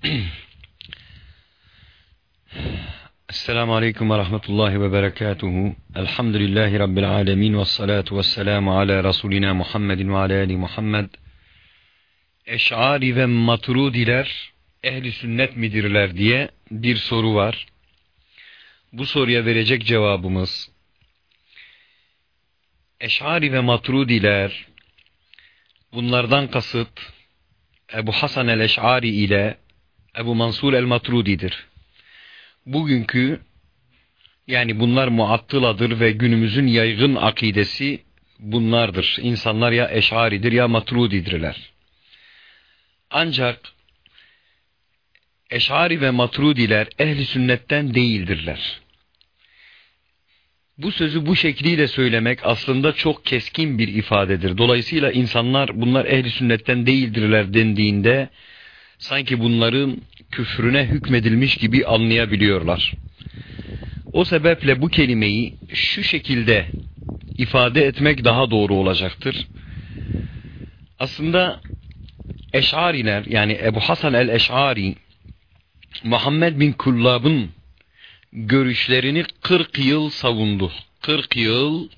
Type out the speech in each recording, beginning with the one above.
Esselamu Aleyküm ve Rahmetullahi ve Berekatuhu. Elhamdülillahi Rabbil Alemin ve salatu ve selamu ala Resulina Muhammedin ve ala Ali Muhammed. Eş'ari ve Matrudiler ehli sünnet midirler diye bir soru var. Bu soruya verecek cevabımız Eş'ari ve Matrudiler bunlardan kasıt Ebu Hasan el-Eş'ari ile Ebu Mansur el-Matrudi'dir. Bugünkü yani bunlar muattıladır ve günümüzün yaygın akidesi bunlardır. İnsanlar ya eşaridir ya matrudidirler. Ancak eşari ve matrudiler ehli sünnetten değildirler. Bu sözü bu şekliyle söylemek aslında çok keskin bir ifadedir. Dolayısıyla insanlar bunlar ehli sünnetten değildirler dendiğinde sanki bunların küfrüne hükmedilmiş gibi anlayabiliyorlar. O sebeple bu kelimeyi şu şekilde ifade etmek daha doğru olacaktır. Aslında Eş'ariler yani Ebu Hasan el-Eş'ari Muhammed bin Kullab'ın görüşlerini 40 yıl savundu. 40 yıl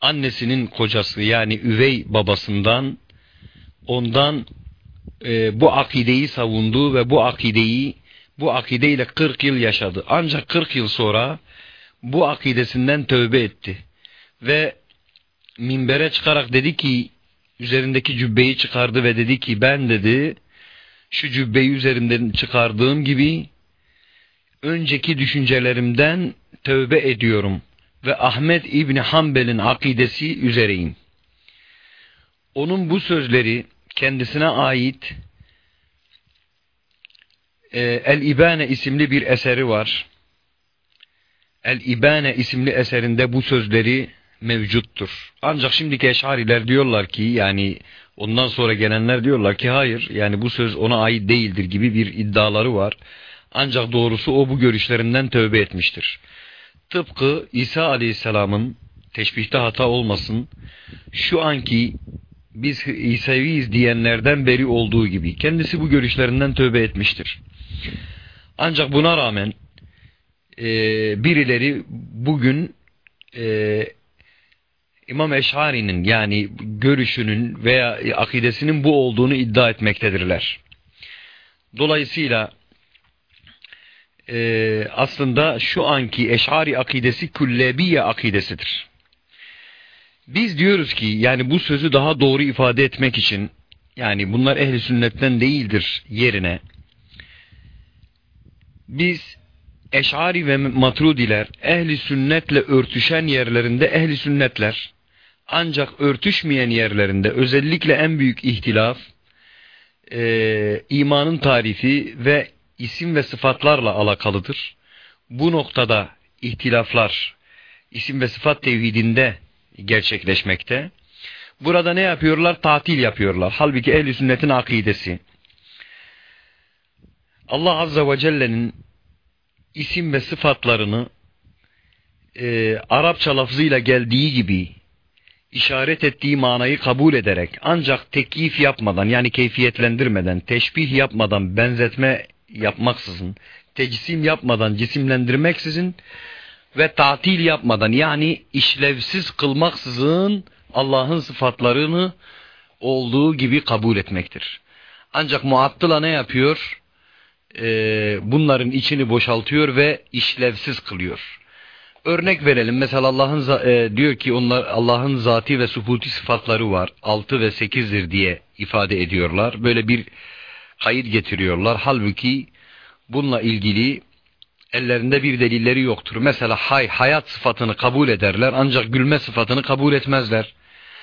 annesinin kocası yani üvey babasından ondan e, bu akideyi savundu ve bu akideyi bu akideyle 40 yıl yaşadı. Ancak 40 yıl sonra bu akidesinden tövbe etti. Ve minbere çıkarak dedi ki üzerindeki cübbeyi çıkardı ve dedi ki ben dedi şu cübbeyi üzerinden çıkardığım gibi önceki düşüncelerimden tövbe ediyorum ve Ahmet İbni Hanbel'in akidesi üzereyim. Onun bu sözleri kendisine ait e, El-İbane isimli bir eseri var. El-İbane isimli eserinde bu sözleri mevcuttur. Ancak şimdiki eşariler diyorlar ki yani ondan sonra gelenler diyorlar ki hayır yani bu söz ona ait değildir gibi bir iddiaları var. Ancak doğrusu o bu görüşlerinden tövbe etmiştir. Tıpkı İsa Aleyhisselam'ın teşbihte hata olmasın şu anki biz İsaviyiz diyenlerden beri olduğu gibi kendisi bu görüşlerinden tövbe etmiştir. Ancak buna rağmen e, birileri bugün e, İmam Eşhari'nin yani görüşünün veya akidesinin bu olduğunu iddia etmektedirler. Dolayısıyla e, aslında şu anki Eş'ari akidesi Küllebiye akidesidir. Biz diyoruz ki yani bu sözü daha doğru ifade etmek için yani bunlar ehli sünnetten değildir yerine biz Eş'ari ve Matrudiler ehli sünnetle örtüşen yerlerinde ehli sünnetler ancak örtüşmeyen yerlerinde özellikle en büyük ihtilaf e, imanın tarifi ve isim ve sıfatlarla alakalıdır. Bu noktada ihtilaflar isim ve sıfat tevhidinde gerçekleşmekte. Burada ne yapıyorlar? Tatil yapıyorlar. Halbuki ehl sünnetin akidesi. Allah Azze ve Celle'nin isim ve sıfatlarını e, Arapça lafzıyla geldiği gibi işaret ettiği manayı kabul ederek ancak tekyif yapmadan yani keyfiyetlendirmeden, teşbih yapmadan, benzetme yapmaksızın, tecisim yapmadan, cisimlendirmeksizin ve tatil yapmadan yani işlevsiz kılmaksızın Allah'ın sıfatlarını olduğu gibi kabul etmektir. Ancak muattıla ne yapıyor? Ee, bunların içini boşaltıyor ve işlevsiz kılıyor. Örnek verelim. Mesela Allah'ın e, diyor ki onlar Allah'ın zati ve subuti sıfatları var. Altı ve sekizdir diye ifade ediyorlar. Böyle bir kayıt getiriyorlar. Halbuki bununla ilgili ellerinde bir delilleri yoktur. Mesela hay, hayat sıfatını kabul ederler ancak gülme sıfatını kabul etmezler.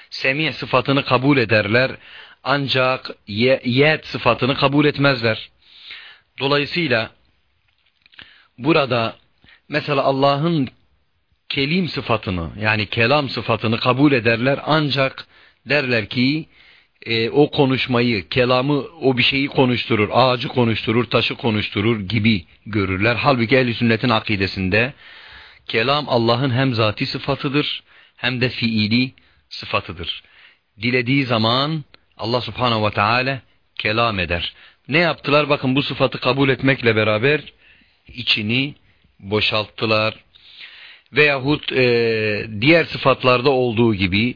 Semih sıfatını kabul ederler ancak ye, yet sıfatını kabul etmezler. Dolayısıyla burada mesela Allah'ın kelim sıfatını yani kelam sıfatını kabul ederler ancak derler ki e, o konuşmayı, kelamı, o bir şeyi konuşturur, ağacı konuşturur, taşı konuşturur gibi görürler. Halbuki ehl sünnetin akidesinde kelam Allah'ın hem zati sıfatıdır hem de fiili sıfatıdır. Dilediği zaman Allah subhanahu ve teala kelam eder. Ne yaptılar? Bakın bu sıfatı kabul etmekle beraber içini boşalttılar. Veyahut e, diğer sıfatlarda olduğu gibi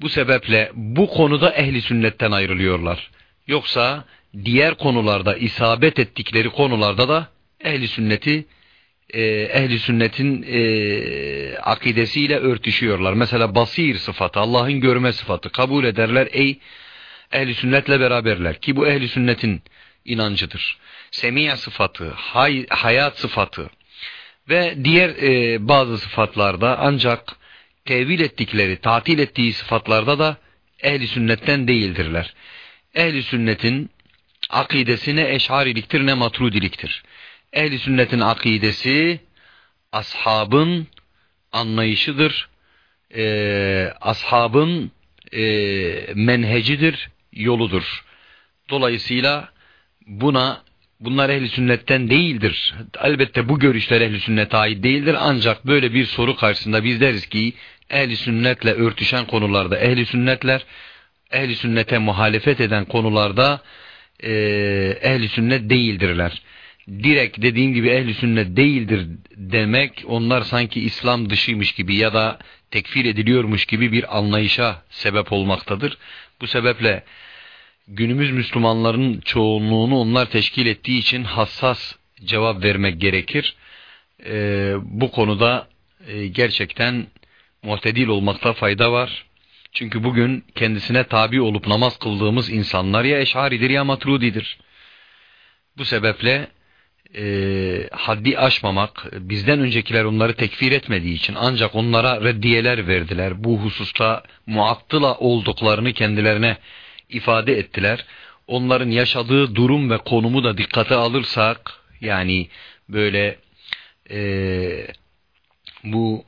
bu sebeple bu konuda ehli sünnetten ayrılıyorlar. Yoksa diğer konularda isabet ettikleri konularda da ehli sünneti e, ehli sünnetin e, akidesiyle örtüşüyorlar. Mesela basir sıfatı, Allah'ın görme sıfatı kabul ederler. Ey ehli sünnetle beraberler ki bu ehli sünnetin inancıdır. Semiye sıfatı, hay, hayat sıfatı ve diğer e, bazı sıfatlarda ancak tevil ettikleri, tatil ettiği sıfatlarda da ehli sünnetten değildirler. Ehli sünnetin akidesi ne eşariliktir ne matrudiliktir. Ehli sünnetin akidesi ashabın anlayışıdır. E, ashabın e, menhecidir, yoludur. Dolayısıyla buna bunlar ehli sünnetten değildir. Elbette bu görüşler ehli sünnete ait değildir. Ancak böyle bir soru karşısında biz deriz ki ehli sünnetle örtüşen konularda ehli sünnetler, ehli sünnete muhalefet eden konularda e, ehli sünnet değildirler. Direkt dediğim gibi ehli sünnet değildir demek onlar sanki İslam dışıymış gibi ya da tekfir ediliyormuş gibi bir anlayışa sebep olmaktadır. Bu sebeple günümüz Müslümanların çoğunluğunu onlar teşkil ettiği için hassas cevap vermek gerekir. Ee, bu konuda e, gerçekten muhtedil olmakta fayda var. Çünkü bugün kendisine tabi olup namaz kıldığımız insanlar ya eşaridir ya matrudidir. Bu sebeple e, haddi aşmamak, bizden öncekiler onları tekfir etmediği için ancak onlara reddiyeler verdiler. Bu hususta muattıla olduklarını kendilerine ifade ettiler. Onların yaşadığı durum ve konumu da dikkate alırsak, yani böyle e, bu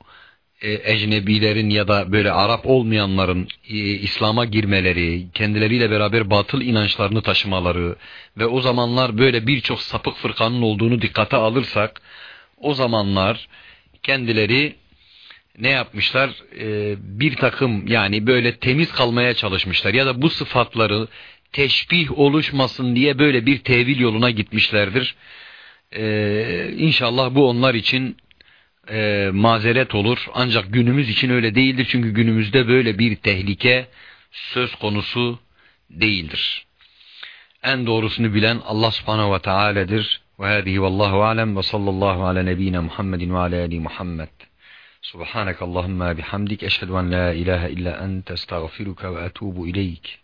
e, ecnebilerin ya da böyle Arap olmayanların e, İslam'a girmeleri, kendileriyle beraber batıl inançlarını taşımaları ve o zamanlar böyle birçok sapık fırkanın olduğunu dikkate alırsak, o zamanlar kendileri ne yapmışlar? E, bir takım yani böyle temiz kalmaya çalışmışlar ya da bu sıfatları teşbih oluşmasın diye böyle bir tevil yoluna gitmişlerdir. Ee, inşallah bu onlar için e, mazeret olur. Ancak günümüz için öyle değildir. Çünkü günümüzde böyle bir tehlike söz konusu değildir. En doğrusunu bilen Allah subhanehu ve teala'dır. Ve hâzihi vallahu alem ve sallallahu ala nebiyyina Muhammedin ve ala Muhammed. سبحانك اللهم بحمدك أشهد أن لا إله إلا أنت أستغفرك وأتوب إليك.